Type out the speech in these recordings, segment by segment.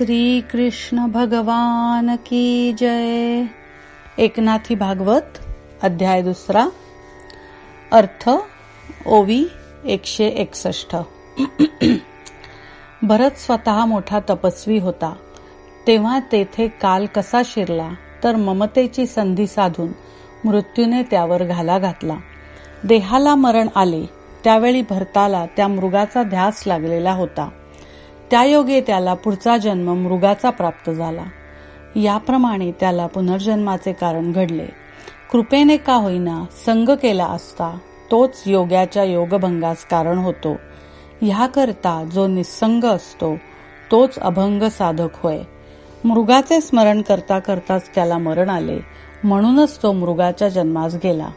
श्री कृष्ण भगवान की जय. एकनाथी भागवत अध्याय दुसरा. अर्थ ओवी एकशे एकसष्ट. भरत स्वतः मोठा तपस्वी होता. तेव्हा तेथे काल कसा शिरला तर ममतेची संधी साधून मृत्यूने त्यावर घाला घातला. देहाला मरण आले त्यावेळी भरताला त्या मृगाचा ध्यास लागलेला होता. त्या योगे त्याला पुढचा जन्म मृगाचा प्राप्त झाला. याप्रमाणे त्याला पुनर्जन्माचे कारण घडले. कृपेने का होईना संग केला असता तोच योग्याच्या योगभंगास कारण होतो. ह्याकरता जो निसंग असतो तोच अभंग साधक होय. मृगाचे स्मरण करता करताच त्याला मरण आले. म्हणूनच तो मृगाच्या जन्मास गेला.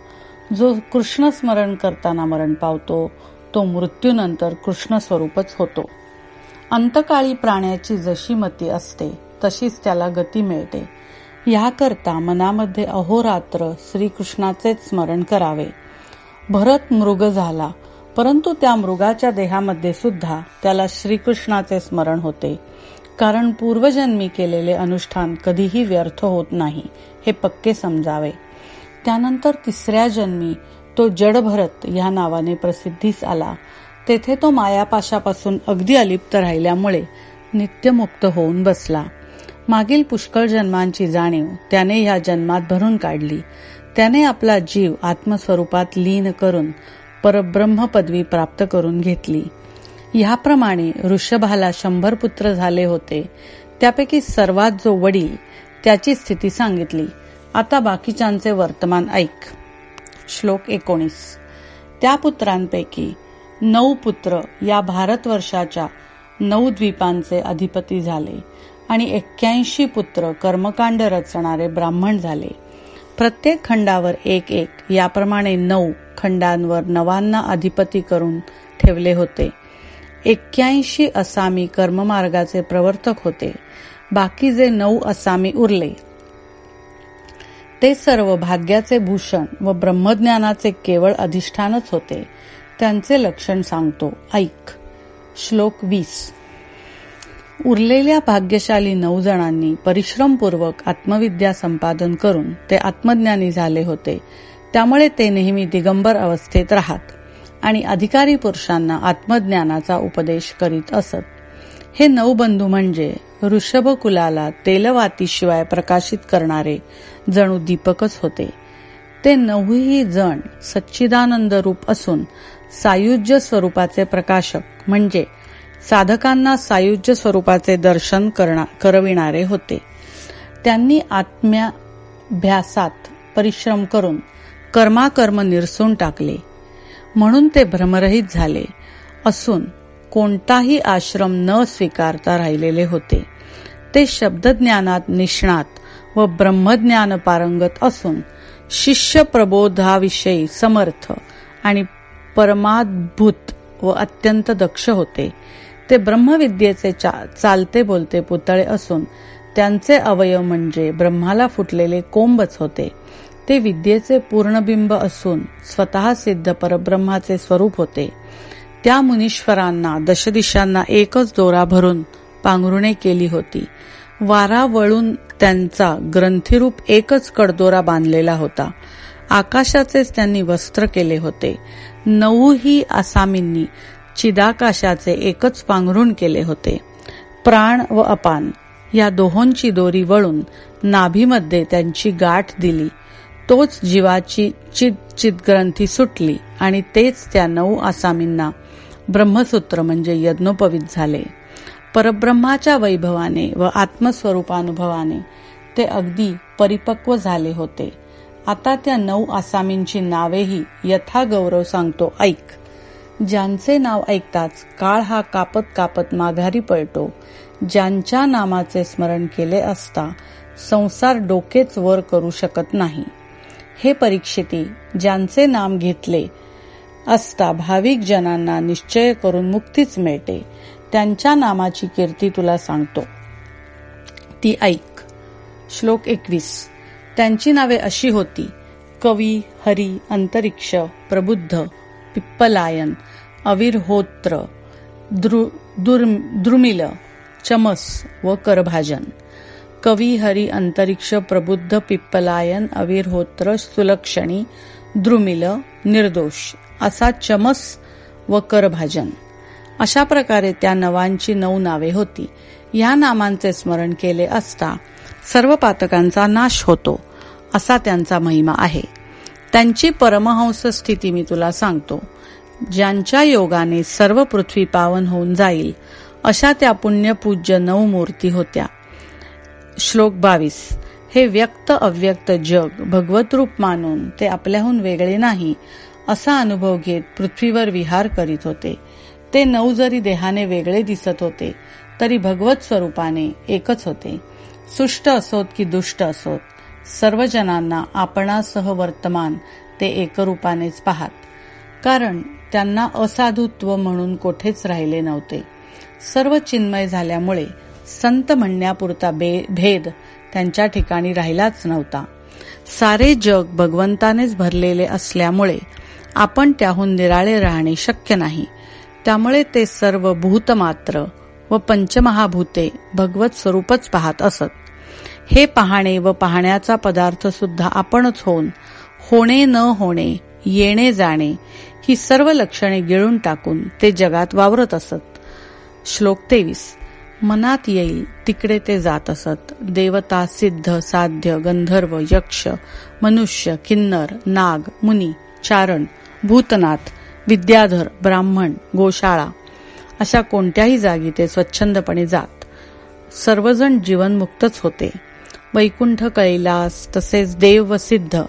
जो कृष्ण स्मरण करताना मरण पावतो तो मृत्यूनंतर कृष्ण स्वरूपच होतो. अंतकाळी प्राण्याची जशी मती असते तशीच त्याला गती मिळते. याकरता मनामध्ये अहोरात्र श्रीकृष्णाचेच स्मरण करावे. भरत मृग झाला परंतु त्या मृगाच्या देहामध्ये सुद्धा त्याला श्रीकृष्णाचे स्मरण होते. कारण पूर्वजन्मी केलेले अनुष्ठान कधीही व्यर्थ होत नाही हे पक्के समजावे. त्यानंतर तिसऱ्या जन्मी तो जडभरत या नावाने प्रसिद्धीस आला. तेथे तो मायापाशापासून अगदी अलिप्त राहिल्यामुळे नित्यमुक्त होऊन बसला. मागील पुष्कळ जन्मांची जाणीव त्याने ह्या जन्मात भरून काढली. त्याने आपला जीव आत्मस्वरूपात लीन करून परब्रह्म पदवी प्राप्त करून घेतली. ह्याप्रमाणे ऋषभाला शंभर पुत्र झाले होते. त्यापैकी सर्वात जो वडील त्याची स्थिती सांगितली. आता बाकीच्यांचे वर्तमान ऐक. श्लोक एकोणीस. त्या पुत्रांपैकी नऊ पुत्र या भारतवर्षाच्या नऊ द्वीपांचे अधिपती झाले आणि एक्क्याऐंशी पुत्र कर्मकांड रचणारे ब्राह्मण झाले. प्रत्येक खंडावर एक एक याप्रमाणे नऊ खंडांवर नवांना अधिपती करून ठेवले होते. एक्क्याऐंशी असामी कर्ममार्गाचे प्रवर्तक होते. बाकी जे नऊ असामी उरले ते सर्व भाग्याचे भूषण व ब्रह्मज्ञानाचे केवळ अधिष्ठानच होते. त्यांचे लक्षण सांगतो. ऐक. श्लोक वीस. उरलेल्या भाग्यशाली नऊ जणांनी परिश्रमपूर्वक आत्मविद्या संपादन करून ते आत्मज्ञानी झाले होते. त्यामुळे ते नेहमी दिगंबर अवस्थेत राहत आणि अधिकारी पुरुषांना आत्मज्ञानाचा उपदेश करीत असत. हे नऊ बंधू म्हणजे ऋषभ कुलाला तेलवातीशिवाय प्रकाशित करणारे जणू दीपकच होते. ते नऊही जण सच्चिदानंद रूप असून सायुज्य स्वरूपाचे प्रकाशक म्हणजे साधकांना सायुज्य स्वरूपाचे दर्शन करविणारे होते. त्यांनी आत्म्याभ्यासात परिश्रम करून कर्माकर्म निरसून टाकले. म्हणून ते भ्रमरहित झाले असून कोणताही आश्रम न स्वीकारता राहिलेले होते. ते शब्दज्ञानात निष्णात व ब्रह्मज्ञान पारंगत असून शिष्य प्रबोधाविषयी समर्थ आणि परमाद्भूत व अत्यंत दक्ष होते. ते ब्रह्मविद्येचे चा, चालते बोलते पुतळे असून त्यांचे अवयव म्हणजे ब्रह्माला फुटलेले कोंबच होते. ते विद्येचे पूर्णबिंब असून स्वतः सिद्ध परब्रह्माचे स्वरूप होते. त्या मुनीश्वरांना दशदिशांना एकच दोरा भरून पांघरुणे केली होती. वारा वळून त्यांचा ग्रंथिरूप एकच कडदोरा बांधलेला होता. आकाशाचेच त्यांनी वस्त्र केले होते. नऊही आसामींनी चिदाकाशाचे एकच पांघरुण केले होते. प्राण व अपान या दोहोंची दोरी वळून नाभीमध्ये त्यांची गाठ दिली. तोच जीवाची चिद चिदग्रंथी सुटली आणि तेच त्या नऊ आसामींना ब्रह्मसूत्र म्हणजे यज्ञोपवित झाले. परब्रह्माच्या वैभवाने व आत्मस्वरूपानुभवाने ते अगदी परिपक्व झाले होते. आता त्या नऊ आसामींची नावेही यथा गौरव सांगतो. ऐक. ज्यांचे नाव ऐकताच काळ हा कापत कापत माघारी पळतो. ज्यांच्या नामाचे स्मरण केले असता संसार डोकेच वर करू शकत नाही. हे परीक्षिती ज्यांचे नाम घेतले असता भाविक जनांना निश्चय करून मुक्तीच मिळते. त्यांच्या नामाची कीर्ती तुला सांगतो. ती ऐक. श्लोक एकवीस. त्यांची नावे अशी होती. कवी हरी अंतरिक्ष प्रबुद्ध पिप्पलायन अविरहोत्र द्रुमिल चमस व करभाजन. कवी हरी अंतरिक्ष प्रबुद्ध पिप्पलायन अविरहोत्र सुलक्षणी द्रुमिल निर्दोष असा चमस व करभाजन. अशा प्रकारे त्या नवांची नऊ नावे होती. या नामांचे स्मरण केले असता सर्व पातकांचा नाश होतो असा त्यांचा महिमा आहे. त्यांची परमहंस स्थिती मी तुला सांगतो. ज्यांच्या योगाने सर्व पृथ्वी पावन होऊन जाईल अशा त्या पुण्यपूज्य नऊ मूर्ती होत्या. श्लोक बावीस. हे व्यक्त अव्यक्त जग भगवत रूप मानून ते आपल्याहून वेगळे नाही असा अनुभव घेत पृथ्वीवर विहार करीत होते. ते नऊ जरी देहाने वेगळे दिसत होते तरी भगवत स्वरूपाने एकच होते. सुष्ट असोत की दुष्ट असोत. सर्व जणांना आपणासह वर्तमान ते एकरूपानेच पाहात. कारण त्यांना असाधुत्व म्हणून कोठेच राहिले नव्हते. सर्व चिन्मय झाल्यामुळे संत म्हणण्यापुरता भेद त्यांच्या ठिकाणी राहिलाच नव्हता. सारे जग भगवंतानेच भरलेले असल्यामुळे आपण त्याहून निराळे राहणे शक्य नाही. त्यामुळे ते सर्व भूतमात्र व पंचमहाभूते भगवत स्वरूपच पाहत असत. हे पाहणे व पाहण्याचा पदार्थ सुद्धा आपणच होऊन होणे न होणे येणे जाणे ही सर्व लक्षणे गिळून टाकून ते जगात वावरत असत. श्लोक तेवीस. मनात येईल तिकडे ते जात असत. देवता सिद्ध साध्य गंधर्व यक्ष मनुष्य किन्नर नाग मुनी चारण भूतनाथ विद्याधर ब्राह्मण गोशाळा अशा कोणत्याही जागी ते स्वच्छंदपणे जात. सर्वजण जीवनमुक्तच होते. वैकुंठ कैलास तसेच देव व सिद्ध.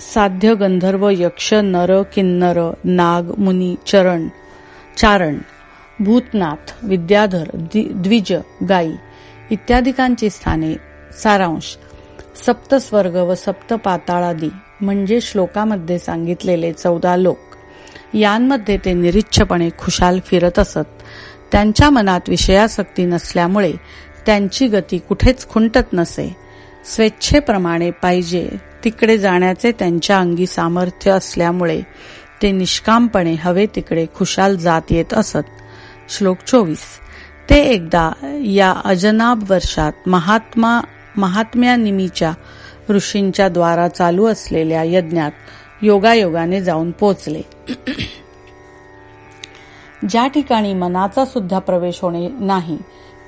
साध्य गंधर्व यक्ष नर किन्नर नाग मुनी चरण. चारण भूतनाथ विद्याधर द्विज गाई इत्यादिकांची स्थाने सारांश. सप्तस्वर्ग व सप्त पाताळादी म्हणजे श्लोकामध्ये सांगितलेले चौदा लोक. यांमध्ये ते निरीच्छपणे खुशाल फिरत असत. त्यांच्या मनात विषयासक्ती नसल्यामुळे त्यांची गती कुठेच खुंटत नसे. स्वेच्छेप्रमाणे पाहिजे तिकडे जाण्याचे त्यांच्या अंगी सामर्थ्य असल्यामुळे ते निष्कामपणे हवे तिकडे खुशाल जात येत असत. श्लोक चोवीस. ते एकदा या अजनाब वर्षात महात्मा महात्म्यानिमीच्या ऋषींच्या द्वारा चालू असलेल्या यज्ञात योगायोगाने जाऊन पोचले. ज्या ठिकाणी मनाचा सुद्धा प्रवेश होणे नाही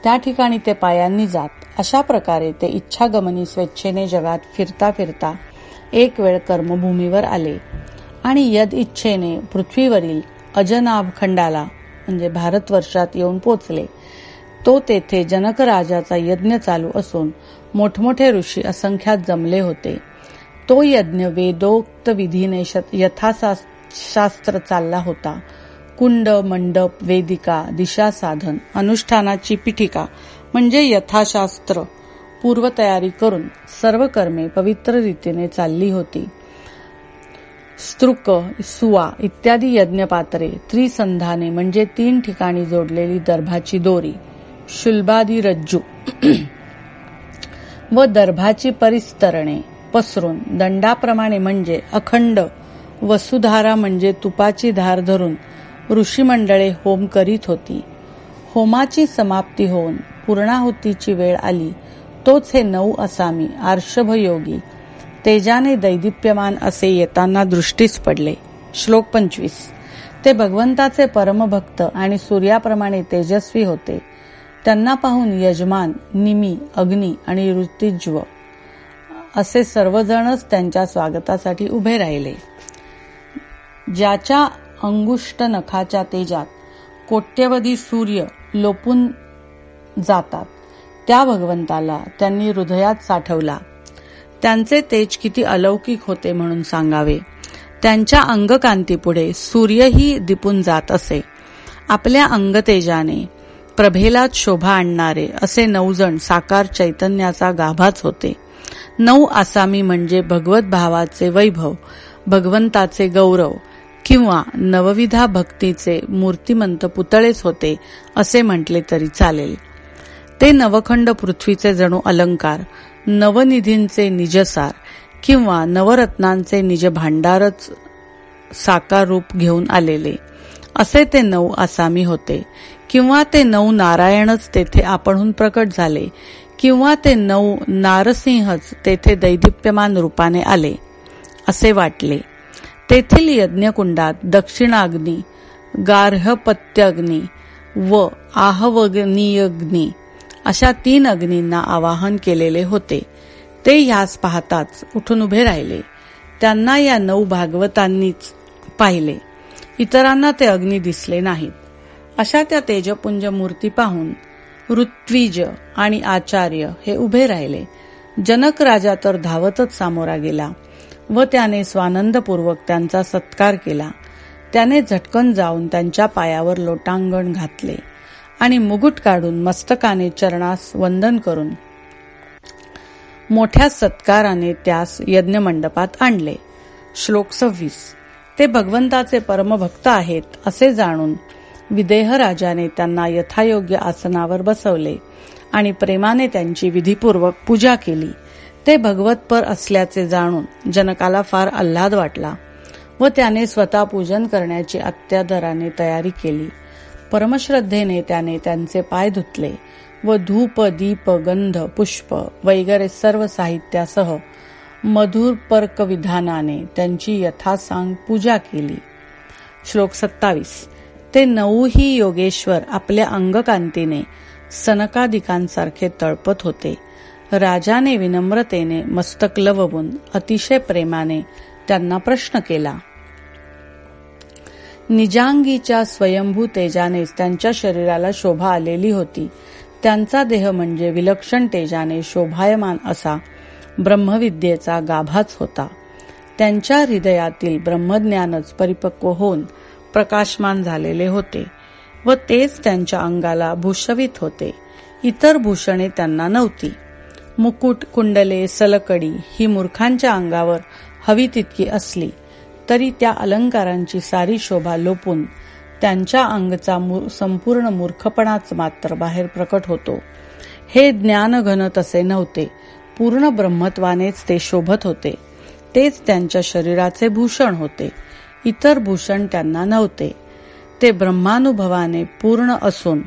त्या ठिकाणी ते पायांनी जात. अशा प्रकारे ते इच्छागमनी स्वेच्छेने जगात फिरता फिरता एक वेळ कर्मभूमीवर आले आणि यद इच्छेने पृथ्वीवरील अजनाभ खंडाला म्हणजे भारतवर्षात येऊन पोचले. तो तेथे जनक राजाचा यज्ञ चालू असून मोठमोठे ऋषी असंख्यात जमले होते. तो यज्ञ वेदोक्त विधीने शास्त्र चालला होता. कुंड मंडप वेदिका दिशा साधन अनुष्ठानाची पिठिका म्हणजे यथाशास्त्र पूर्वतयारी करून सर्व कर्मे पवित्र रीतीने चालली होती. स्तृक सुवा इत्यादी यज्ञपात्रे त्रिसंधाने म्हणजे तीन ठिकाणी जोडलेली दर्भाची दोरी शुल्बादी रज्जू व दर्भाची परिस्तरणे पसरून दंडाप्रमाणे म्हणजे अखंड वसुधारा म्हणजे तुपाची धार धरून ऋषी मंडळे होम करीत होती. होमाची समाप्ती होऊन पूर्णाहुतीची वेळ आली. तोच हे नऊ असामी आर्षभयोगी. तेजाने दैदिप्यमान असे येताना दृष्टीस पडले. श्लोक पंचवीस. ते भगवंताचे परमभक्त आणि सूर्याप्रमाणे तेजस्वी होते. त्यांना पाहून यजमान निमी अग्नी आणि ऋतिज्व असे सर्वजणच त्यांच्या स्वागतासाठी उभे राहिले. ज्याच्या अंगुष्ट नखाच्या तेजात कोट्यवधी सूर्य लोपून जातात. त्या भगवंताला त्यांनी हृदयात साठवला. त्यांचे तेज किती अलौकिक होते म्हणून सांगावे. त्यांच्या अंगकांतीपुढे सूर्यही दिपून जात असे. आपल्या अंगतेजाने प्रभेलात शोभा आणणारे असे नऊ जण साकार चैतन्याचा गाभाच होते. नऊ आसामी म्हणजे भगवत भावाचे वैभव भगवंताचे गौरव किंवा नवविधा भक्तीचे मूर्तिमंत पुतळेच होते असे म्हटले तरी चालेल. ते नवखंड पृथ्वीचे जणू अलंकार नवनिधींचे निजसार किंवा नवरत्नांचे निज भांडारच साकार रूप घेऊन आलेले. असे ते नऊ आसामी होते. किंवा ते नऊ नारायणच तेथे आपणहून प्रकट झाले. किंवा ते नऊ नारसिंहच तेथे दैदिप्यमान रूपाने आले असे वाटले. तेथील यज्ञकुंडात दक्षिणाग्नी गार्हपत्यग्नी व आहवग्नियग्नी अशा तीन अग्नींना आवाहन केलेले होते. ते ह्यास पाहताच उठून उभे राहिले. त्यांना या नऊ भागवतांनीच पाहिले. इतरांना ते अग्नी दिसले नाहीत. अशा त्या तेजपुंज मूर्ती पाहून ऋत्विज आणि आचार्य हे उभे राहिले. जनक राजा तर धावतच सामोरा गेला. व त्याने स्वानंदपूर्वक त्यांचा सत्कार केला. त्याने झटकन जाऊन त्यांच्या पायावर लोटांगण घातले आणि मुगुट काढून मस्तकाने चरणास वंदन करून मोठ्या सत्काराने त्यास यज्ञमंडपात आणले. श्लोक सव्वीस. ते भगवंताचे परमभक्त आहेत असे जाणून विदेह राजाने त्यांना यथायोग्य आसनावर बसवले आणि प्रेमाने त्यांची विधीपूर्वक पूजा केली. ते भगवतपर असल्याचे जाणून जनकाला फार आल्हाद वाटला व त्याने स्वतः पूजन करण्याची अत्यादराने तयारी केली. परमश्रद्धेने त्याने त्यांचे पाय धुतले व धूप दीप गंध पुष्प वगैरे सर्व साहित्यासह मधुर पर्क विधानाने त्यांची यथासांग पूजा केली. श्लोक सत्तावीस. ते नऊही योगेश्वर आपल्या अंगकांतीने सनकादिकांसारखे तळपत होते. राजाने विनम्रतेने मस्तक लवून अतिशय प्रेमाने त्यांना प्रश्न केला. निजांगीच्या स्वयंभू तेजानेच त्यांच्या शरीराला शोभा आलेली होती. त्यांचा देह म्हणजे विलक्षण तेजाने शोभायमान असा ब्रह्मविद्येचा गाभाच होता. त्यांच्या हृदयातील ब्रह्मज्ञानच परिपक्व होऊन प्रकाशमान झालेले होते व तेच त्यांच्या अंगाला भूषवित होते. इतर भूषणे त्यांना नव्हती. मुकुट कुंडले सलकडी ही मूर्खांच्या अंगावर हवी तितकी असली तरी त्या अलंकारांची सारी शोभा लोपून त्यांच्या अंगचा संपूर्ण मूर्खपणाच मात्र बाहेर प्रकट होतो. हे ज्ञानघन तसे नव्हते. पूर्ण ब्रह्मत्वानेच ते शोभत होते. तेच त्यांच्या शरीराचे भूषण होते. इतर भूषण त्यांना नव्हते. ते ब्रह्मानुभवाने पूर्ण असून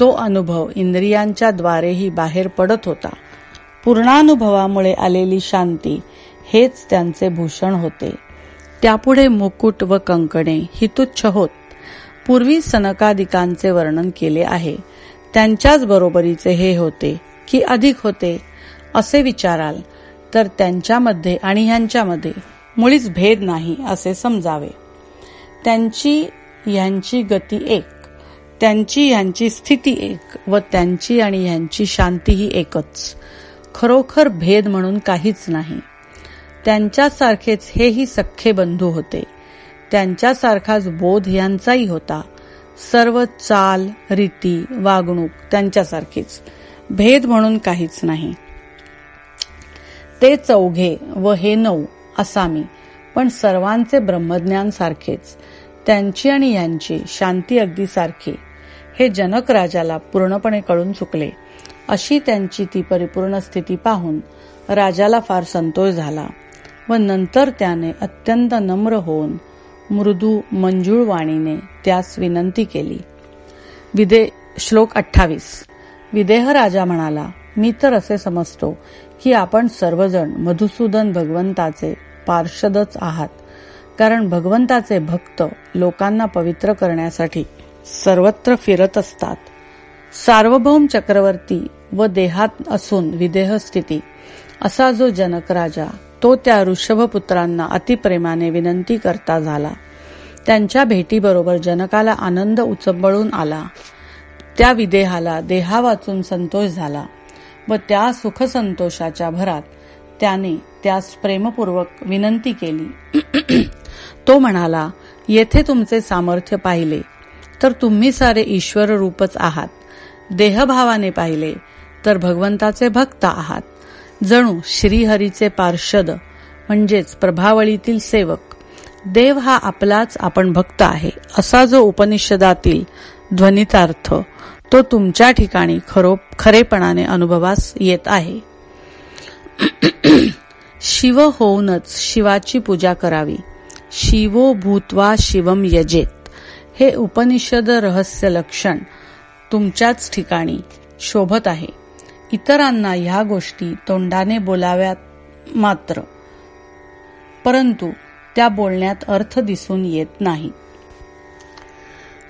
तो अनुभव इंद्रियांच्या द्वारेही बाहेर पडत होता. पूर्णानुभवामुळे आलेली शांती हेच त्यांचे भूषण होते. त्यापुढे मुकुट व कंकणे ही तुच्छ होत. पूर्वी सनकादिकांचे वर्णन केले आहे. त्यांच्याच बरोबरीचे हे होते की अधिक होते असे विचाराल तर त्यांच्यामध्ये आणि ह्यांच्यामध्ये मुळीच भेद नाही असे समजावे. त्यांची ह्यांची गती एक त्यांची ह्यांची स्थिती एक व त्यांची आणि ह्यांची शांतीही एकच. खरोखर भेद म्हणून काहीच नाही. त्यांच्यासारखेच हेही सख्खे बंधू होते. त्यांच्यासारखाच बोध यांचाही होता. सर्व चाल रीती वागणूक त्यांच्यासारखीच. भेद म्हणून काहीच नाही. ते चौघे व हे नऊ असामी पण सर्वांचे ब्रह्मज्ञान सारखेच. त्यांची आणि यांची शांती अगदी सारखी. हे जनक राजाला पूर्णपणे कळून चुकले. अशी त्यांची ती परिपूर्ण स्थिती पाहून राजाला फार संतोष झाला व नंतर त्याने अत्यंत नम्र होऊन मृदू मंजूळ वाणीने त्यास विनंती केली. विदे श्लोक अठ्ठावीस. विदेह राजा म्हणाला मी तर असे समजतो की आपण सर्वजण मधुसूदन भगवंताचे पार्षदच आहात. कारण भगवंताचे भक्त लोकांना पवित्र करण्यासाठी सर्वत्र फिरत असतात. सार्वभौम चक्रवर्ती व देहात असून विदेह स्थिती. असा जो जनक राजा तो त्या ऋषभपुत्रांना अतिप्रेमाने विनंती करता झाला. त्यांच्या भेटीबरोबर जनकाला आनंद उचंबळून आला. त्या विदेहाला देहा वाचून संतोष झाला व त्या सुखसंतोषाच्या भरात त्याने त्यास प्रेमपूर्वक विनंती केली. तो म्हणाला येथे तुमचे सामर्थ्य पाहिले तर तुम्ही सारे ईश्वर रूपच आहात. देहभावाने पाहिले तर भगवंताचे भक्त आहात. जणू श्रीहरीचे पार्षद म्हणजेच प्रभावळीतील सेवक. देव हा आपलाच आपण भक्त आहे असा जो उपनिषदातील ध्वनितार्थ तो तुमच्या ठिकाणी खरो खरेपणाने अनुभवास येत आहे. शिव होऊनच शिवाची पूजा करावी. शिवो भूतवा शिवम यजेत. हे उपनिषद रहस्य लक्षण तुमच्याच ठिकाणी शोभत आहे. इतरांना ह्या गोष्टी तोंडाने बोलाव्यात मात्र. परंतु त्या बोलण्यात अर्थ दिसून येत नाही.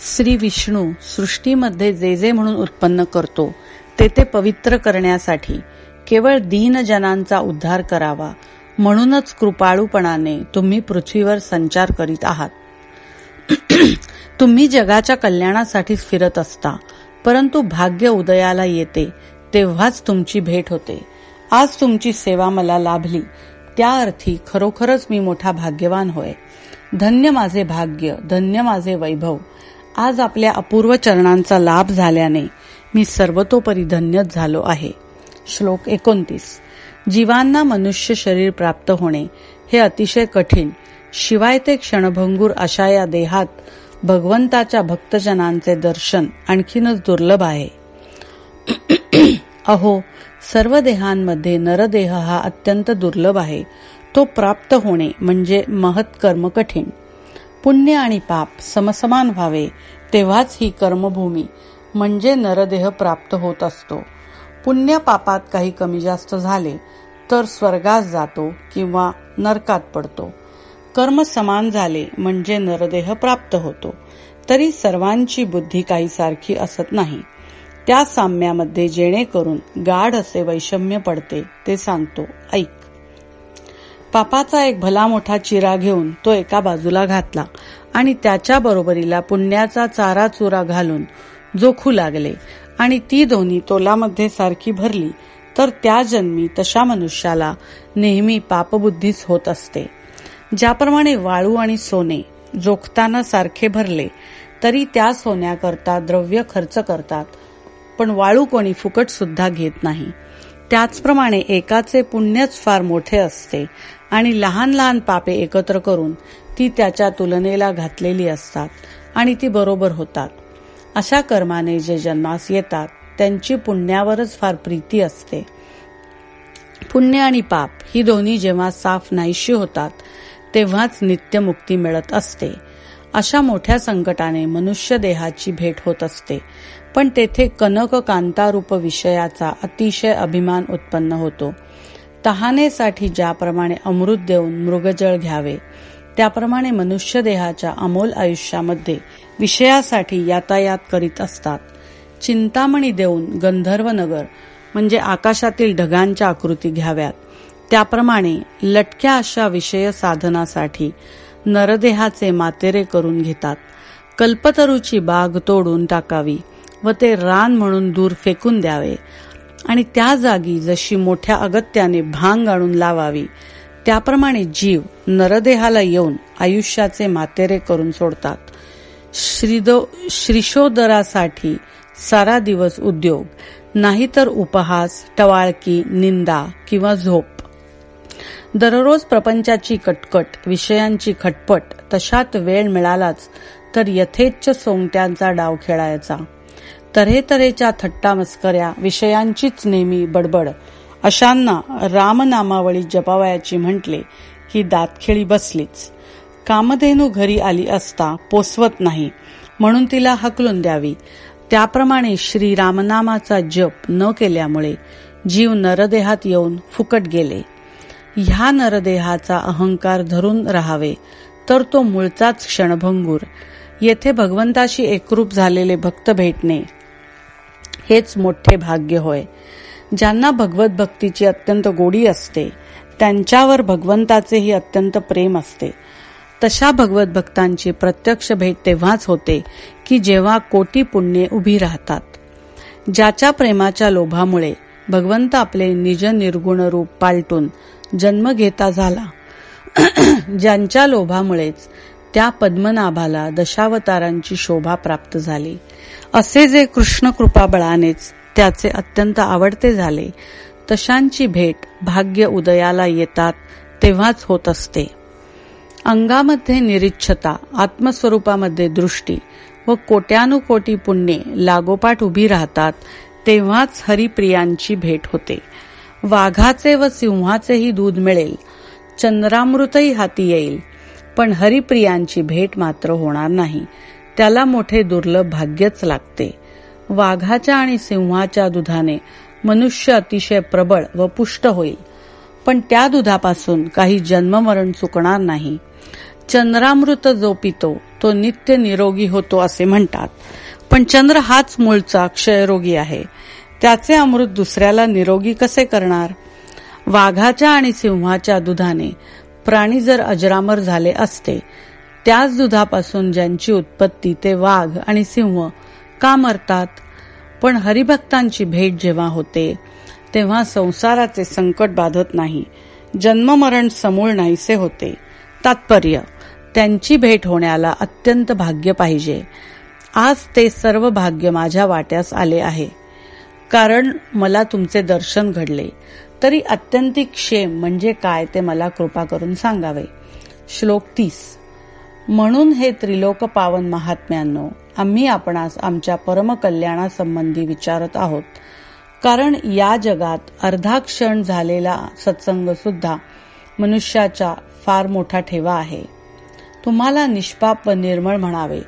श्री विष्णू सृष्टीमध्ये जे जे म्हणून उत्पन्न करतो ते ते पवित्र करण्यासाठी केवळ दीनजनांचा उद्धार करावा म्हणूनच कृपाळूपणाने तुम्ही पृथ्वीवर संचार करीत आहात. तुम्ही जगाच्या कल्याणासाठीच फिरत असता परंतु भाग्य उदयाला येते तेव्हाच तुमची भेट होते. आज तुमची सेवा मला लाभली. त्या अर्थी खरोखरच मी मोठा भाग्यवान होय. धन्य माझे भाग्य धन्य माझे वैभव. आज आपल्या अपूर्व चरणांचा लाभ झाल्याने मी सर्वतोपरी धन्यच झालो आहे. श्लोक एकोणतीस. जीवांना मनुष्य शरीर प्राप्त होणे हे अतिशय कठीण. शिवाय ते क्षणभंगूर अशा या देहात भगवंताच्या भक्तजनांचे दर्शन आणखीनच दुर्लभ आहे. अहो सर्व देहांमध्ये नरदेह हा अत्यंत दुर्लभ आहे. तो प्राप्त होणे म्हणजे महत् कर्म कठीण. पुण्य आणि पाप समसमान व्हावे तेव्हाच ही कर्मभूमी म्हणजे नरदेह प्राप्त होत असतो. पुण्य पापात काही कमी जास्त झाले तर स्वर्गास जातो किंवा नरकात पडतो. कर्म समान झाले म्हणजे नरदेह प्राप्त होतो. तरी सर्वांची बुद्धी काही सारखी असत नाही. त्या साम्यामध्ये जेणेकरून गाढ असे वैषम्य पडते ते सांगतो. ऐक. पापाचा एक भला मोठा चिरा घेऊन तो एका बाजूला घातला आणि त्याच्या बरोबरीला पुण्याचा चारा चुरा घालून जोखू लागले आणि ती दोन्ही तोलामध्ये सारखी भरली तर त्या जन्मी तशा मनुष्याला नेहमी पापबुद्धीच होत असते. ज्याप्रमाणे वाळू आणि सोने जोखताना सारखे भरले तरी त्या सोन्याकरता द्रव्य खर्च करतात पण वाळू कोणी फुकट सुद्धा घेत नाही. त्याचप्रमाणे एकाचे पुण्यच फार मोठे असते आणि लहान लहान पापे एकत्र करून ती त्याच्या तुलनेला घातलेली असतात आणि ती बरोबर होतात. अशा कर्माने जे जन्मास येतात त्यांची पुण्यावरच फार प्रीती असते. पुण्य आणि पाप ही दोन्ही जेव्हा साफ नाहीशी होतात तेव्हाच नित्य मुक्ती मिळत असते. अशा मोठ्या संकटाने मनुष्य देहाची भेट होत असते. पण तेथे कनक कांतारूप विषयाचा अतिशय अभिमान उत्पन्न होतो. तहानेसाठी ज्याप्रमाणे अमृत देऊन मृगजळ घ्यावे त्याप्रमाणे मनुष्य देहाच्या अमोल आयुष्यामध्ये विषयासाठी यातायात करीत असतात. चिंतामणी देऊन गंधर्व नगर म्हणजे आकाशातील ढगांच्या आकृती घ्याव्यात. त्याप्रमाणे लटक्या अशा विषय साधनासाठी नरदेहाचे मातेरे करून घेतात. कल्पतरूची बाग तोडून टाकावी. व ते रान म्हणून दूर फेकून द्यावे. आणि त्या जागी जशी मोठ्या अगत्याने भांग आणून लावावी त्याप्रमाणे जीव नरदेहाला येऊन आयुष्याचे मातेरे करून सोडतात. श्रीदो श्रीशोदरासाठी सारा दिवस उद्योग नाहीतर उपहास टवाळकी निंदा किंवा झोप. दररोज प्रपंचाची कटकट विषयांची खटपट तशात वेळ मिळालाच तर यथेच्छ सोंगट्यांचा डाव खेळायचा. तऱ्हेतऱ्हेच्या थट्टा मस्कऱ्या विषयांचीच नेहमी बडबड. अशांना रामनामावळी जपावयाची म्हटले की दातखिळी बसलीच. कामधेनू घरी आली असता पोसवत नाही म्हणून तिला हकलून द्यावी. त्याप्रमाणे श्री रामनामाचा जप न केल्यामुळे जीव नरदेहात येऊन फुकट गेले. ह्या नरदेहाचा अहंकार धरून राहावे तर तो मूळचाच क्षणभंगूर. येथे भगवंताशी एकरूप झालेले भक्त भेटणे हेच मोठे भाग्य होय. ज्यांना भगवत भक्तीची अत्यंत गोडी असते त्यांच्यावर भगवंताचेही अत्यंत प्रेम असते. तशा भगवत भक्तांची प्रत्यक्ष भेट तेव्हाच होते की जेव्हा कोटी पुण्ये उभी राहतात. ज्याच्या प्रेमाच्या लोभामुळे भगवंत आपले निज निर्गुण रूप पालटून जन्म घेता झाला. ज्यांच्या लोभामुळेच त्या पद्मनाभाला दशावतारांची शोभा प्राप्त झाली. असे जे कृष्ण कृपाबळानेच त्याचे अत्यंत आवडते झाले तशांची भेट भाग्य उदयाला येतात तेव्हाच होत असते. अंगामध्ये निरीच्छता आत्मस्वरूपामध्ये दृष्टी व कोट्यानुकोटी पुण्ये लागोपाठ उभी राहतात तेव्हाच हरिप्रियांची भेट होते. वाघाचे व सिंहाचेही दूध मिळेल चंद्रामृतही हाती येईल पण हरिप्रियांची भेट मात्र होणार नाही. त्याला मोठे दुर्लभ भाग्यच लागते. वाघाच्या आणि सिंहाच्या दुधाने मनुष्य अतिशय प्रबळ व पुष्ट होईल. पण त्या दुधापासून काही जन्ममरण चुकणार नाही. चंद्रामृत जो पितो तो नित्य निरोगी होतो असे म्हणतात. पण चंद्र हाच मूळचा क्षयरोगी आहे. त्याचे अमृत दुसऱ्याला निरोगी कसे करणार? वाघाच्या आणि सिंहाच्या दुधाने प्राणी जर अजरामर झाले असते त्याच दुधापासून ज्यांची उत्पत्ती ते वाघ आणि सिंह का मरतात? पण हरिभक्तांची भेट जेव्हा होते तेव्हा संसाराचे संकट बाधत नाही जन्ममरण समूळ नाहीसे होते. तात्पर्य त्यांची भेट होण्याला अत्यंत भाग्य पाहिजे. आज ते सर्व भाग्य माझ्या वाट्यास आले आहे. कारण मला तुमचे दर्शन घडले. तरी अत्यंतिक क्षेम म्हणजे काय ते मला कृपा करून सांगावे. श्लोक तीस. म्हणून हे त्रिलोक पावन महात्म्यांनो आम्ही आपणास आमच्या परमकल्याणासंबंधी विचारत आहोत. कारण या जगात अर्धा क्षण झालेला सत्संग सुद्धा मनुष्याचा फार मोठा ठेवा आहे. तुम्हाला निष्पाप व निर्मळ म्हणावे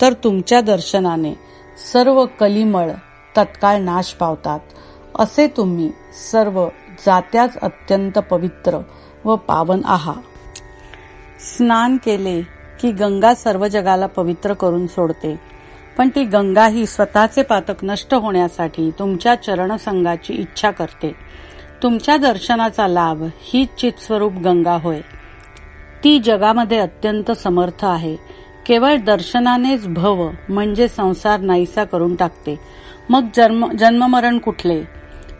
तर तुमच्या दर्शनाने सर्व कलिमळ तत्काळ नाश पावतात. असे तुम्ही सर्व जात्याच अत्यंत पवित्र व पावन आहात. स्नान केले की गंगा सर्व जगाला पवित्र करून सोडते. पण ती गंगा ही स्वतःचे पातक नष्ट होण्यासाठी तुमच्या चरणसंघाची इच्छा करते. तुमच्या दर्शनाचा लाभ ही चितस्वरूप गंगा होय. ती जगामध्ये अत्यंत समर्थ आहे. केवळ दर्शनानेच भव म्हणजे संसार नाहीसा करून टाकते. मग जन्म जन्ममरण कुठले?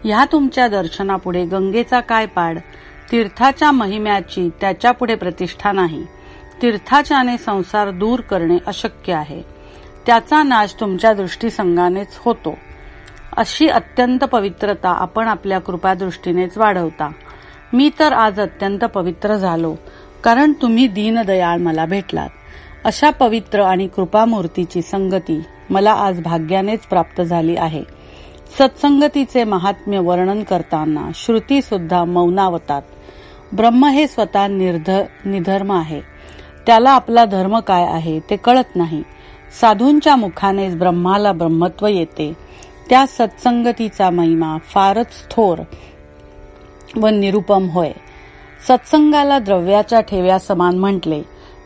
ह्या तुमच्या दर्शनापुढे गंगेचा काय पाड? तीर्थाच्या महिम्याची त्याच्यापुढे प्रतिष्ठा नाही. तीर्थाच्याने संसार दूर करणे अशक्य आहे. त्याचा नाश तुमच्या दृष्टीसंगानेच होतो. अशी अत्यंत पवित्रता आपण आपल्या कृपादृष्टीनेच वाढवता. मी तर आज अत्यंत पवित्र झालो कारण तुम्ही दीनदयाळ मला भेटलात. अशा पवित्र आणि कृपामूर्तीची संगती मला आज भाग्यानेच प्राप्त झाली आहे. सत्संगतीचे महात्म्य वर्णन करताना श्रुती सुद्धा मौनावतात. ब्रह्म हे स्वतः निर्ध निधर्म आहे. त्याला आपला धर्म काय आहे ते कळत नाही. साधूंच्या मुखानेच ब्रह्माला ब्रह्मत्व येते. त्या सत्संगतीचा महिमा फारच थोर व निरुपम होय. सत्संगाला द्रव्याच्या ठेव्या समान म्हटले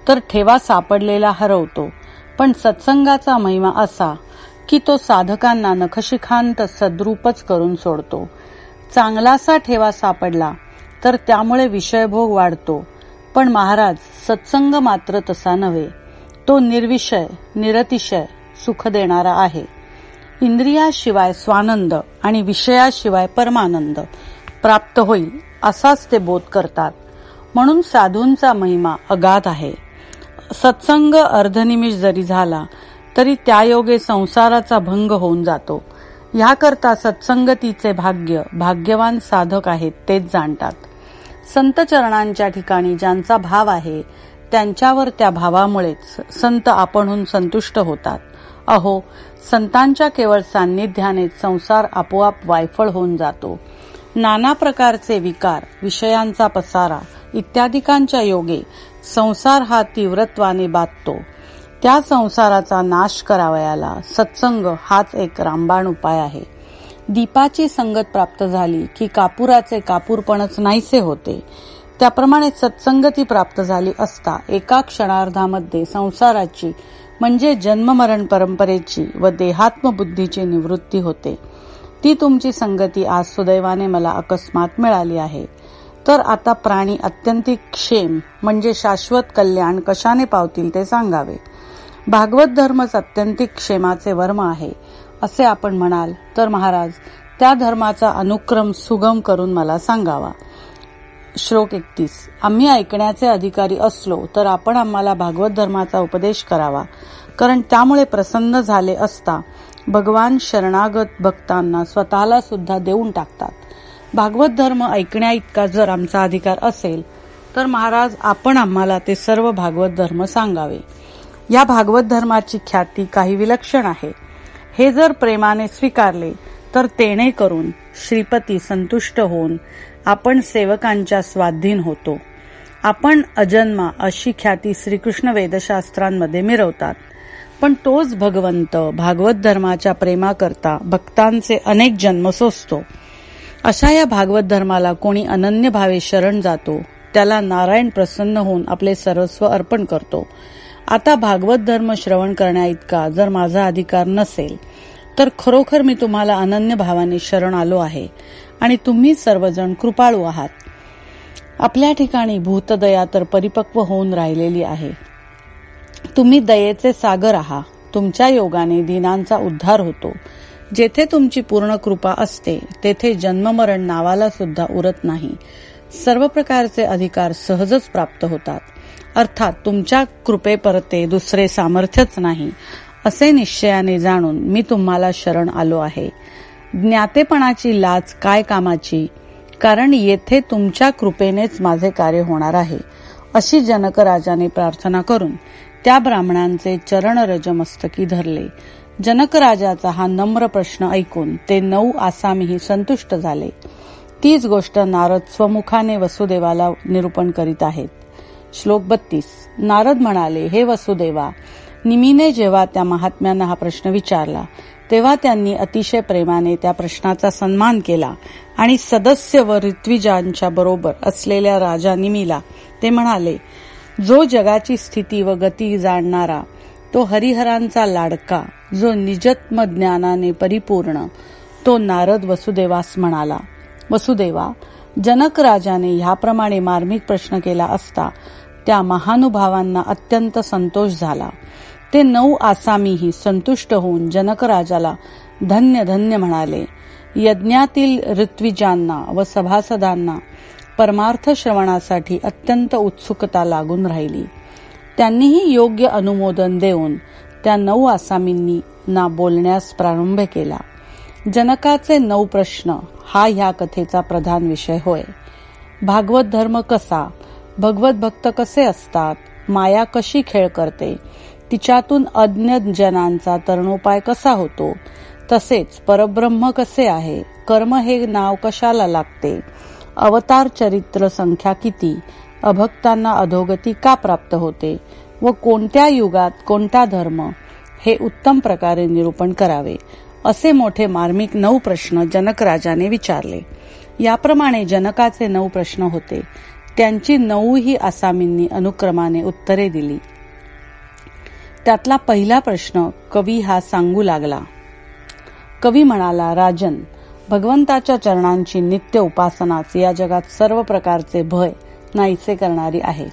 तर ठेवा सापडलेला हरवतो. पण सत्संगाचा महिमा असा की तो साधकांना नखशिखांत सद्रूपच करून सोडतो. चांगलासा ठेवा सापडला तर त्यामुळे विषयभोग वाढतो. पण महाराज सत्संग मात्र तसा नव्हे. तो निर्विषय निरतिशय सुख देणारा आहे. इंद्रियाशिवाय स्वानंद आणि विषयाशिवाय परमानंद प्राप्त होईल असाच ते बोध करतात. म्हणून साधूंचा महिमा अगाध आहे. सत्संग अर्धनिमिष जरी झाला तरी त्यायोगे संसाराचा भंग होऊन जातो. ह्याकरता सत्संगतीचे भाग्य भाग्यवान साधक आहेत तेच जाणतात. संत चरणांच्या ठिकाणी ज्यांचा भाव आहे त्यांच्यावर त्या भावामुळेच संत आपणहून संतुष्ट होतात. अहो संतांच्या केवळ सान्निध्याने संसार आपोआप वायफळ होऊन जातो. नाना प्रकारचे विकार विषयांचा पसारा इत्यादिकांच्या योगे संसार हा तीव्रत्वाने बाधतो. त्या संसाराचा नाश करावयाला सत्संग हाच एक रामबाण उपाय आहे. दीपाची संगत प्राप्त झाली की कापुराचे कापूरपणच नाहीसे होते. त्याप्रमाणे सत्संगती प्राप्त झाली असता एका क्षणार्धामध्ये संसाराची म्हणजे जन्ममरण परंपरेची व देहात्म बुद्धीची निवृत्ती होते. ती तुमची संगती आज सुदैवाने मला अकस्मात मिळाली आहे. तर आता प्राणी अत्यंतिक क्षेम म्हणजे शाश्वत कल्याण कशाने पावतील ते सांगावे. भागवत धर्मच अत्यंतिक क्षेमाचे वर्म आहे. असे आपण म्हणाल. तर महाराज त्या धर्माचा अनुक्रम सुगम करून मला सांगावा. श्लोक एकतीस. आम्ही ऐकण्याचे अधिकारी असलो तर आपण आम्हाला भागवत धर्माचा उपदेश करावा. कारण त्यामुळे प्रसन्न झाले असता भगवान शरणागत भक्तांना स्वतःला सुद्धा देऊन टाकतात. भागवत धर्म ऐकण्या इतका जर आमचा अधिकार असेल तर महाराज आपण आम्हाला ते सर्व भागवत धर्म सांगावे. या भागवत धर्माची ख्याती काही विलक्षण आहे. हे जर प्रेमाने स्वीकारले तर तेने करून श्रीपती संतुष्ट होऊन आपण सेवकांच्या स्वाधीन होतो. आपण अजन्मा अशी ख्याती श्रीकृष्ण वेदशास्त्रांमध्ये मिरवतात. पण तोच भगवंत भागवत धर्माच्या प्रेमाकरता भक्तांचे अनेक जन्म सोसतो. अशा या भागवत धर्माला कोणी अनन्य भावे शरण जातो त्याला नारायण प्रसन्न होऊन आपले सर्वस्व अर्पण करतो. आता भागवत धर्म श्रवण करण्या इतका जर माझा अधिकार नसेल तर खरोखर मी तुम्हाला अनन्य भावाने शरण आलो आहे आणि तुम्ही सर्वजण कृपाळू आहात. आपल्या ठिकाणी भूतदया तर परिपक्व होऊन राहिलेली आहे. तुम्ही दयेचे सागर आहात तुमच्या योगाने दिनांचा उद्धार होतो. जेथे तुमची पूर्ण कृपा असते तेथे जन्ममरण नावाला सुद्धा उरत नाही. सर्व प्रकारचे अधिकार सहजच प्राप्त होतात. अर्थात तुमच्या कृपेपरते दुसरे सामर्थ्यच नाही असे निश्चयाने जाणून मी तुम्हाला शरण आलो आहे. ज्ञातेपणाची लाच काय कामाची? कारण येथे तुमच्या कृपेनेच माझे कार्य होणार आहे अशी जनक राजाने प्रार्थना करून त्या ब्राह्मणांचे चरण रजमस्तकी धरले. जनक राजाचा हा नम्र प्रश्न ऐकून ते नऊ आसामीही संतुष्ट झाले. तीच गोष्ट नारद स्वमुखाने वसुदेवाला निरूपण करीत आहेत. श्लोक बत्तीस. नारद म्हणाले हे वसुदेवा निमीने जेव्हा त्या महात्म्यांना हा प्रश्न विचारला तेव्हा त्यांनी अतिशय प्रेमाने त्या प्रश्नाचा सन्मान केला आणि सदस्य व ऋत्विजांच्या बरोबर असलेल्या राजा निमीला ते म्हणाले जो जगाची स्थिती व गती जाणणारा तो हरिहरांचा लाडका जो निजत्म ज्ञानाने परिपूर्ण तो नारद वसुदेवास म्हणाला. वसुदेवा जनक राजाने ह्याप्रमाणे मार्मिक प्रश्न केला असता त्या महानुभावांना अत्यंत संतोष झाला. ते नऊ आसामीही संतुष्ट होऊन जनक राजाला धन्य धन्य म्हणाले. यज्ञातील ऋत्विजांना व सभासदांना परमार्थ श्रवणासाठी अत्यंत उत्सुकता लागून राहिली. त्यांनीही योग्य अनुमोदन देऊन त्या नऊ आसामींनी ना बोलण्यास प्रारंभ केला. जनकाचे नऊ प्रश्न हा ह्या कथेचा प्रधान विषय होय. भागवत धर्म कसा? भगवत भक्त कसे असतात? माया कशी खेळ करते? तिच्यातून अज्ञ जनांचा तरणोपाय कसा होतो? तसेच परब्रह्म कसे आहे? कर्म हे नाव कशाला लागते? अवतार चरित्र संख्या किती? अभक्तांना अधोगती का प्राप्त होते? व कोणत्या युगात कोणता धर्म? हे उत्तम प्रकारे निरूपण करावे. असे मोठे मार्मिक नऊ प्रश्न जनक राजाने विचारले. याप्रमाणे जनकाचे नऊ प्रश्न होते. त्यांची नऊही आसामींनी अनुक्रमाने उत्तरे दिली. त्यातला पहिला प्रश्न कवी हा सांगू लागला. कवी म्हणाला राजन भगवंताच्या चरणांची नित्य उपासनाच या जगात सर्व प्रकारचे भय नाहीसे करणारी आहे.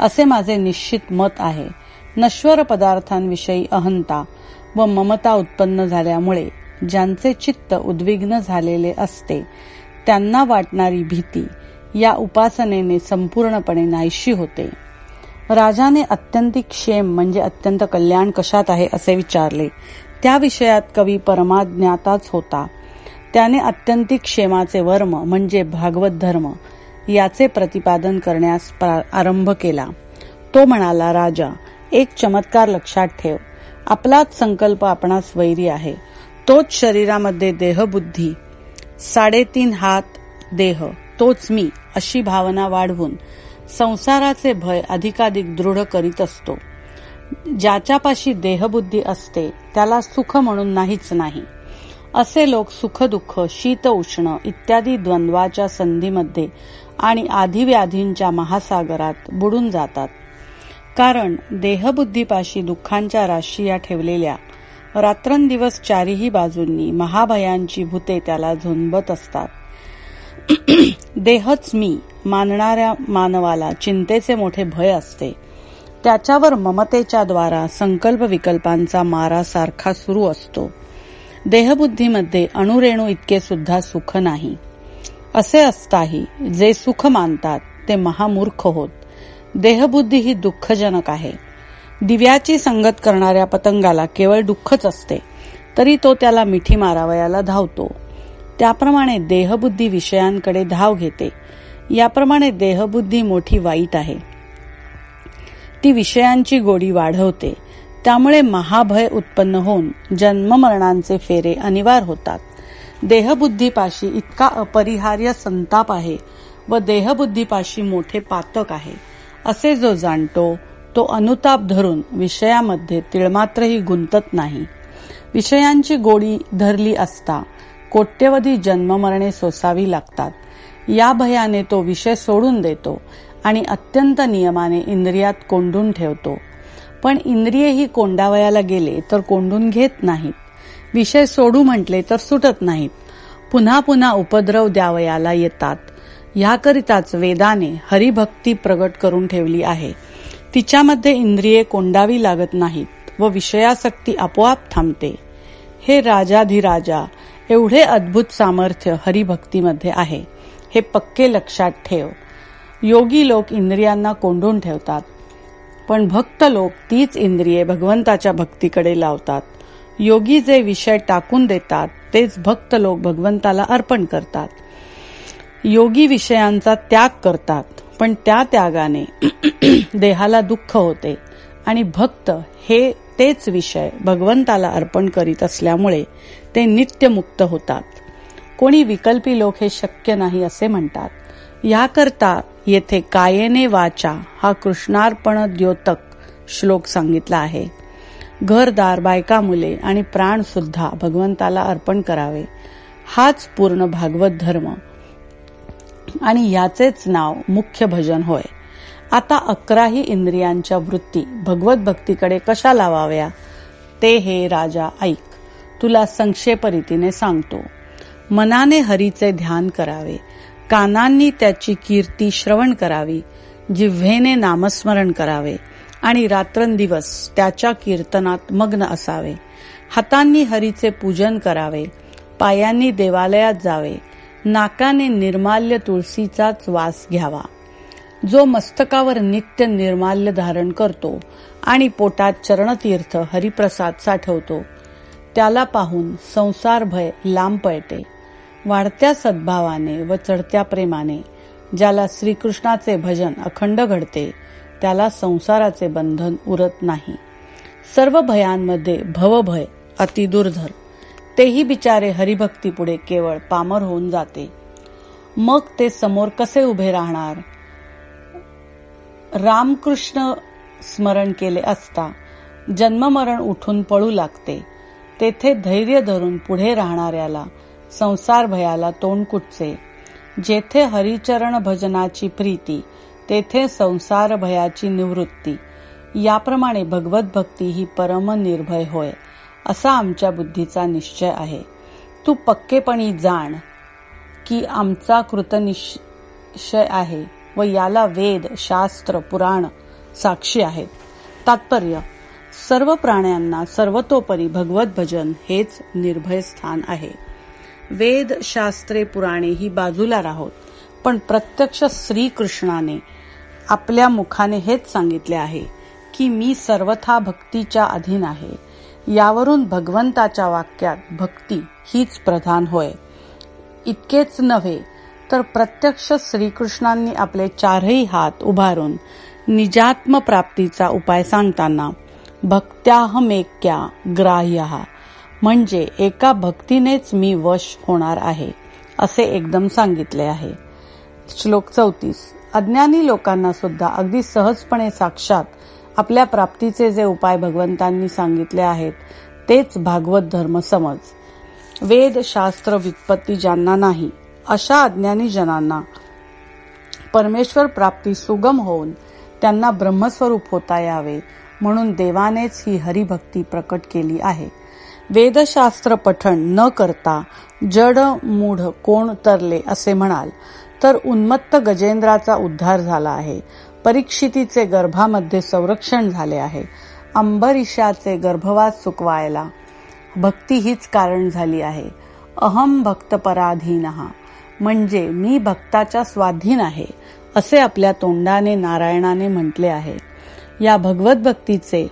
असे माझे निश्चित मत आहे. नश्वर पदार्थांविषयी अहंता व ममता उत्पन्न झाल्यामुळे ज्यांचे चित्त उद्विग्न झालेले असते त्यांना वाटणारी भीती या उपासनेने संपूर्णपणे नाहीशी होते. राजाने अत्यंतिक क्षेम म्हणजे अत्यंत कल्याण कशात आहे असे विचारले. त्या विषयात कवी परमाज्ञाताच होता. त्याने अत्यंतिक क्षेमाचे वर्म म्हणजे भागवत धर्म याचे प्रतिपादन करण्यास आरंभ केला. तो म्हणाला राजा एक चमत्कार लक्षात ठेव. आपलाच संकल्प आपणास वैरी आहे. तोच शरीरामध्ये देहबुद्धी साडेतीन हात देह तोच मी अशी भावना वाढवून संसाराचे भय अधिकाधिक दृढ करीत असतो. ज्याच्यापाशी देहबुद्धी असते त्याला सुख म्हणून नाहीच नाही. असे लोक सुखदुःख शीत उष्ण इत्यादी द्वंद्वाच्या संधीमध्ये आणि आधीव्याधींच्या महासागरात बुडून जातात. कारण देहबुद्धीपाशी दुःखांच्या राशिया ठेवलेल्या रात्रंदिवस चारीही बाजूंनी महाभयांची भूते त्याला झोंबत असतात. देहच मी मानणाऱ्या मानवाला चिंतेचे मोठे भय असते. त्याच्यावर ममतेच्या द्वारा संकल्प विकल्पांचा मारा सारखा सुरू असतो. देहबुद्धीमध्ये अणुरेणू इतके सुद्धा सुख नाही. असे असताही जे सुख मानतात ते महामूर्ख होत. देहबुद्धी ही दुःखजनक आहे. दिव्याची संगत करणाऱ्या पतंगाला केवळ दुःखच असते तरी तो त्याला मिठी मारावयाला धावतो. त्याप्रमाणे देहबुद्धी विषयांकडे धाव घेते. याप्रमाणे देहबुद्धी मोठी वाईट आहे. ती विषयांची गोडी वाढवते. त्यामुळे महाभय उत्पन्न होऊन जन्ममरणांचे फेरे अनिवार्य होतात. देहबुद्धीपाशी इतका अपरिहार्य संताप आहे व देहबुद्धीपाशी मोठे पातक आहे. असे जो जाणतो तो अनुताप धरून विषयामध्ये तिळमात्रही गुंतत नाही. विषयांची गोडी धरली असता कोट्यवधी जन्ममरणे सोसावी लागतात. या भयाने तो विषय सोडून देतो आणि अत्यंत नियमाने इंद्रियात कोंडून ठेवतो. पण इंद्रियही कोंडावयाला गेले तर कोंडून घेत नाहीत. विषय सोडू म्हटले तर सुटत नाहीत. पुन्हा पुन्हा उपद्रव द्यावयाला येतात. याकरिताच वेदाने हरिभक्ती प्रगट करून ठेवली आहे. तिच्यामध्ये इंद्रिये कोंडावी लागत नाहीत व विषयासक्ती आपोआप थांबते. हे राजाधिराजा एवढे अद्भुत सामर्थ्य हरिभक्तीमध्ये आहे. हे पक्के लक्षात ठेव. योगी लोक इंद्रियांना कोंडून ठेवतात. पण भक्त लोक तीच इंद्रिये भगवंताच्या भक्तीकडे लावतात. योगी जे विषय टाकून देतात तेच भक्त लोक भगवंताला अर्पण करतात. योगी विषयांचा त्याग करतात पण त्या त्यागाने देहाला दुःख होते. आणि भक्त हे तेच विषय भगवंताला अर्पण करीत असल्यामुळे ते नित्यमुक्त होतात. कोणी विकल्पी लोक हे शक्य नाही असे म्हणतात. याकरता येथे कायेने वाचा हा कृष्णार्पण द्योतक श्लोक सांगितला आहे. घरदार बायका मुले आणि प्राण सुद्धा भगवंताला अर्पण करावे. हाच पूर्ण भागवत धर्म. आणि याचेच नाव मुख्य भजन होय. आता अकराही इंद्रियांच्या वृत्ती भगवत भक्तीकडे कशा लावाव्या? ते हे राजा ऐक. तुला संक्षेपरीतीने सांगतो. मनाने हरीचे ध्यान करावे. कानांनी त्याची कीर्ती श्रवण करावी. जिव्हेने नामस्मरण करावे. आणि रात्रंदिवस त्याच्या कीर्तनात मग्न असावे. हातांनी हरीचे पूजन करावे. पायांनी देवालयात जावे. नाकाने निर्माल्य तुळशीचाच वास घ्यावा. जो मस्तकावर नित्य निर्माल्य धारण करतो आणि पोटात चरणतीर्थ हरिप्रसाद साठवतो त्याला पाहून संसार भय लांब पळते. वाढत्या सद्भावाने व चढत्या प्रेमाने ज्याला श्रीकृष्णाचे भजन अखंड घडते त्याला संसाराचे बंधन उरत नाही. सर्व भयांमध्ये भवभय अतिदुर्धर. तेही बिचारे हरिभक्ती पुढे केवळ पामर होऊन जाते. मग ते समोर कसे उभे राहणार? रामकृष्ण स्मरण केले असता जन्ममरण उठून पळू लागते. तेथे धैर्य धरून पुढे राहणाऱ्याला संसार भयाला तोंड कुटचे जेथे हरिचरण भजनाची प्रीती तेथे संसार भयाची निवृत्ती. याप्रमाणे भगवत भक्ती ही परम निर्भय होय असा आमच्या बुद्धीचा निश्चय आहे. तू पक्केपणी जाण की आमचा कृतनिश्चय आहे व याला वेद शास्त्र पुराण साक्षी आहेत. तात्पर्य सर्व प्राण्यांना सर्वतोपरी भगवत भजन हेच निर्भय स्थान आहे. वेद शास्त्रे पुराणे ही बाजूला राहोत पण प्रत्यक्ष श्रीकृष्णाने आपल्या मुखाने हेच सांगितले आहे की मी सर्वथा भक्तीच्या अधीन आहे. यावरून भगवंताच्या वाक्यात भक्ती हीच प्रधान होय. इतकेच नव्हे तर प्रत्यक्ष श्रीकृष्णांनी आपले चारही हात उभारून निजात्म प्राप्तीचा उपाय सांगताना भक्त्याहमेक्या ग्राह्य. म्हणजे एका भक्तीनेच मी वश होणार आहे असे एकदम सांगितले आहे. श्लोक चौतीस. अज्ञानी लोकांना सुद्धा अगदी सहजपणे साक्षात आपल्या प्राप्तीचे जे उपाय भगवंतांनी सांगितले आहेत तेच भागवत धर्म समज. वेद शास्त्र व्युत्पत्ती ज्यांना नाही अशा अज्ञानी जनांना परमेश्वर प्राप्ती सुगम होऊन त्यांना ब्रह्मस्वरूप होता यावे म्हणून देवानेच ही हरिभक्ती प्रकट केली आहे. वेदशास्त्र पठण न करता जड मूढ कोण तरले असे म्हणाल तर उन्मत्त गजेंद्राचा उद्धार झाला आहे. परीक्षितीचे गर्भामध्ये संरक्षण झाले आहे. अंबरीशाचे गर्भवास चुकवायला भक्ती हीच कारण झाली आहे. अहम भक्त पराधीन म्हणजे मी भक्ताच्या स्वाधीन आहे असे आपल्या तोंडाने नारायणाने म्हटले आहे. या भगवत भक्तीचे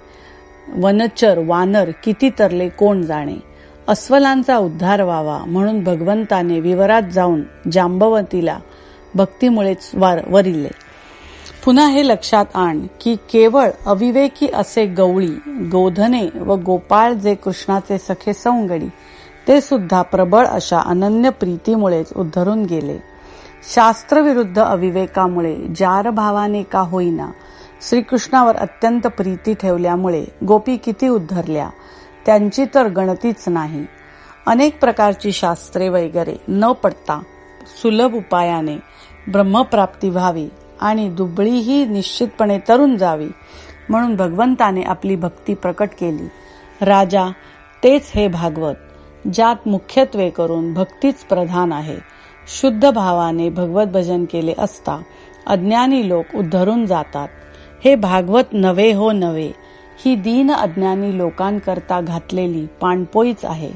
वनचर वानर किती तरले कोण जाणे? अस्वलांचा उद्धार व्हावा म्हणून भगवंताने विवरात जाऊन जांबवतीला भक्तीमुळेच वरिले. पुन्हा हे लक्षात आण की केवळ अविवेकी असे गवळी गोधने व गोपाळ जे कृष्णाचे सखे सौंगडी ते सुद्धा प्रबळ अशा अनन्य प्रीतीमुळेच उद्धरून गेले. शास्त्रविरुद्ध अविवेकामुळे जार भावाने का होईना श्रीकृष्णावर अत्यंत प्रीती ठेवल्यामुळे गोपी किती उद्धरल्या त्यांची तर गणतीच नाही. अनेक प्रकारची शास्त्रे वगैरे न पडता सुलभ उपायाने ब्रह्मप्राप्ती व्हावी आणि दुबळीही निश्चितपणे तरुण जावी म्हणून भगवंताने आपली भक्ती प्रकट केली. राजा तेच हे भागवत ज्यात मुख्यत्वे करून भक्तीच प्रधान आहे. शुद्ध भावाने भगवत भजन केले असता अज्ञानी लोक उद्धरून जातात. हे भागवत नवे हो नवे. ही दीन अज्ञानी लोकांकरता घातलेली पाणपोईच आहे.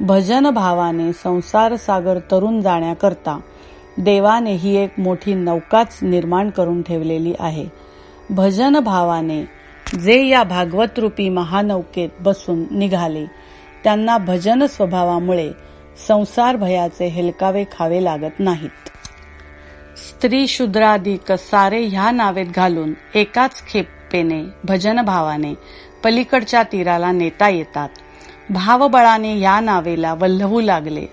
भजन भावाने संसार सागर तरुण जाण्याकरता देवाने ही एक मोठी नौकाच निर्माण करून ठेवलेली आहे. भजन भावाने जे या भागवत रूपी महानौकेत बसून निघाले त्यांना भजन स्वभावामुळे संसार भयाचे हेलकावे खावे लागत नाहीत. स्त्री शूद्रादिक सारे ह्या नावेत घालून एकाच खेपेने भजन भावाने पलीकडच्या तीराला नेता येतात. भावबळाने या नावेला वल्लवू लागले.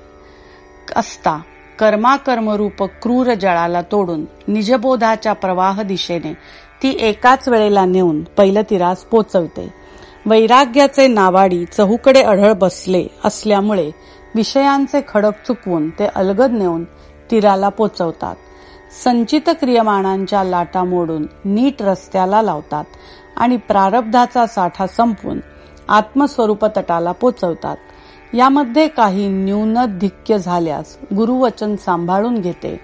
असता कर्माकर्मरूप क्रूर जळाला तोडून निजबोधाच्या प्रवाह दिशेने ती एकाच वेळेला नेऊन पैलतीरास पोचवते. वैराग्याचे नावाडी चहूकडे अढळ बसले असल्यामुळे विषयांचे खडक चुकवून ते अलगद नेऊन तीराला पोचवतात. संचित क्रियमाणांच्या लाटा मोडून नीट रस्त्याला लावतात आणि प्रारब्धाचा साठा संपवून आत्मस्वरूप तटाला पोचवतात. यामध्ये काही न्यूनधिक्य झाल्यास गुरुवचन सांभाळून घेते.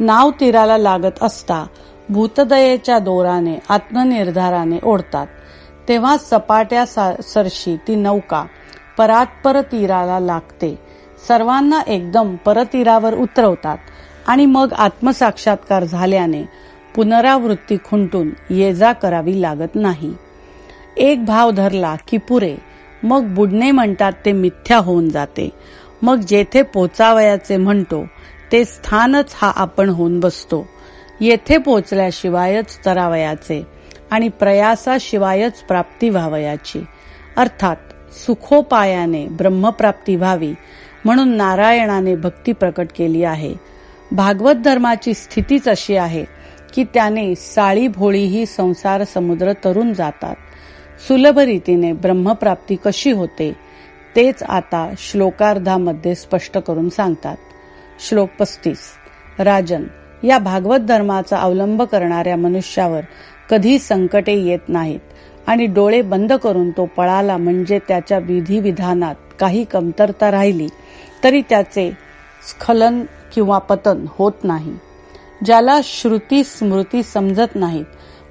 नाव तीराला लागत असता भूतदयेच्या दोराने आत्मनिर्धाराने ओढतात. तेव्हा सपाट्या सरशी ती नौका परात्पर तीराला लागते. सर्वांना एकदम परतीरावर उतरवतात. आणि मग आत्मसाक्षात्कार झाल्याने पुनरावृत्ती खुंटून ये जा करावी लागत नाही. एक भाव धरला की पुरे मग बुडणे म्हणतात ते मिथ्या होऊन जाते. मग जेथे पोचावयाचे म्हणतो ते स्थानच हा आपण होऊन बसतो. येथे पोचल्याशिवायच तरावयाचे आणि प्रयासाशिवायच प्राप्ती व्हावयाची. अर्थात सुखोपायाने ब्रह्मप्राप्ती व्हावी म्हणून नारायणाने भक्ती प्रकट केली आहे. भागवत धर्माची स्थितीच अशी आहे की त्याने साळी भोळी ही संसार समुद्र तरून जातात. सुलभ रीतीने ब्रह्मप्राप्ती कशी होते तेच आता श्लोकार्धामध्ये स्पष्ट करून सांगतात. श्लोक पस्तीस. राजन या भागवत धर्माचा अवलंब करणाऱ्या मनुष्यावर कधी संकटे येत नाहीत आणि डोळे बंद करून तो पळाला म्हणजे त्याच्या विधिविधानात काही कमतरता राहिली तरी त्याचे स्खलन किंवा पतन होत नाही. ज्याला श्रुती स्मृती समजत नाहीत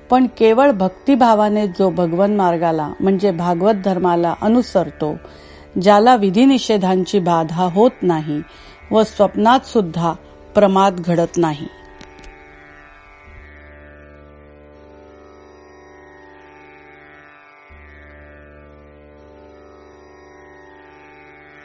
पण केवळ भक्तिभावाने जो भगवन मार्गाला म्हणजे भागवत धर्माला अनुसरतो ज्याला विधिनिषेधांची बाधा होत नाही व स्वप्नात सुद्धा प्रमाद घडत नाही.